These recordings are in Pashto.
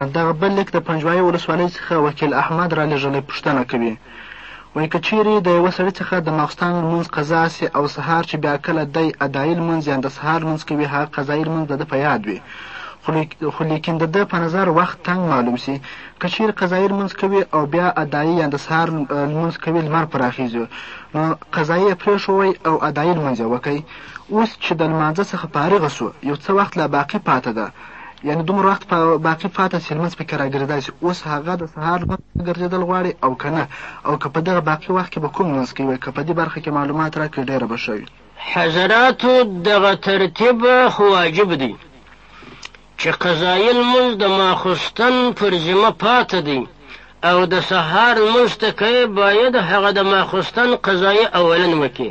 دغه بل لیک د پنجوایې ولسوالۍ څخه وکیل احمد رالېږلی پوښتنه کوي وایي که چیرې د یوه سړي څخه د ماخستن لمونځ قضا سي او سهار چې بیا کله دی ادايي لمونځ یان د سهار لمونځ کوي هغه قضايي لمونځ د ده په یاد وي خو لیکن د ده په نظر وخت تنګ معلوم سي که چیرې قضايي لمونځ کوي او بیا ادايي یان د سهار لمونځ کوي لمر پراخیږي نو قضايي یې پرېښوی او ادايي لمونځ یې وکړي اوس چې د لمانځه څخه فارغه سو یو څه وخت لا باقي پاته ده یعنې دومره وخت په باقي پاته چې لمونځ پکې راګرځېدای شي اوس هغه د سهار لمونځ ته ګرځېدل غواړي او که نه او که په دغه باقي وخت کې به کوم لمونځ کوي که په دې برخه کې معلومات راکړي ډېره به ښه وي حضراتو دغه ترتیب خو واجب دی چې قضایي لمونځ د ماخوستن پر ذمه پاته دی او د سهار لمونځ ته کوي باید هغه د ماخوستن قضایي اولن وکړي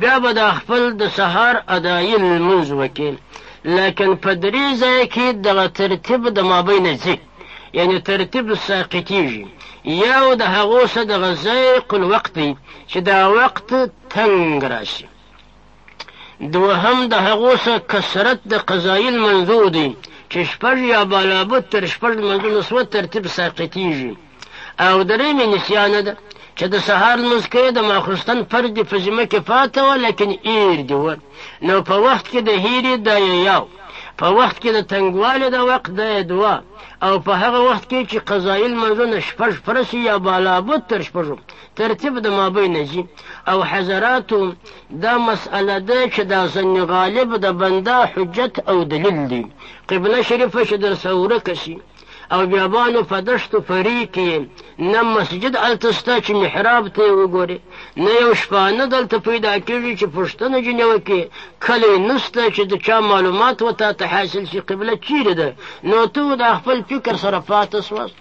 بیا به دا خپل د سهار ادایي لمونځ وکړي لیکن په درې ځای کې دغه ترتیب د مابین ځي یعنی ترتیب ساقطیږي یو د هغو څه د غذایق الوقت دی چې دا وقت تنګ راشي دوهم د هغو څه کثرت د قضایي لمنځو دی چې شپږ یا بالابد تر شپږ لمنځونو سوه ترتیب ساقطیږي او درېمه نسیانه ده چې د سهار لمونځ کې د ماخوستن پر دې په ذمه کې پاته وه لیکن ایر دې وه نو په وخت کې د هیرې دا یې یو په وخت کې د تنګوالي د وخت دا یې دوه او په هغه وخت کې چې قضایي لمونځونه شپږ پرسي یا بالابود تر شپږو ترتیب د مابین ځي او حضراتو دا مسئله ده چې دا ظن غالب د بنده حجت او دلیل دی قبله شریفه چې درسه ورکه شي او بیابانو په دشتو پري کې یې نه مسجد هلته شته چې محراب ته یې وګورې نه یو شپانه دلته پیدا کېږي چې پوښتنه جنې وکړي کلی نشته چې د چا معلومات و تا ته حاصل شي قبله چیرې ده نو ته دا خپل فکر سره پاتې سواست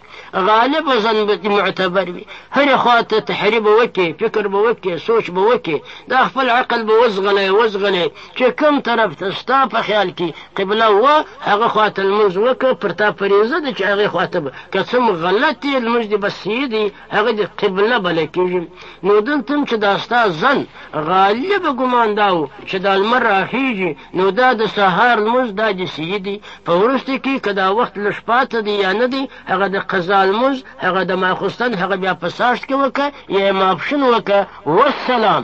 غالبا ځان به معتبر وي هرې خوا ته تحریب وکړي فکر به وکړي سوچ به وکړي دا خپل عقل به وزغلی وزغلی چې کوم طرف ته ستا په خیال کې قبله وه هغه خوا ته لمونځ وکړه پر تا فریضه ده چې هغې خوا ته به که څه هم غلط یې لمونځ دې بس صحیح دی هغه دې قبله بله کېږي نو دلته هم چې دا ستا ځن غالبه ګمان دا و چې دا لمر راخیږي نو دا د سهار لمونځ دا دې صحیح دی په وروسته کې که دا وخت لږ پاته دی یا نه دی هغه د قضا لمونځ هغه د ماخوستن هغه بیا په ساشت کې وکړه یا یې ماپښین وکړه والسلام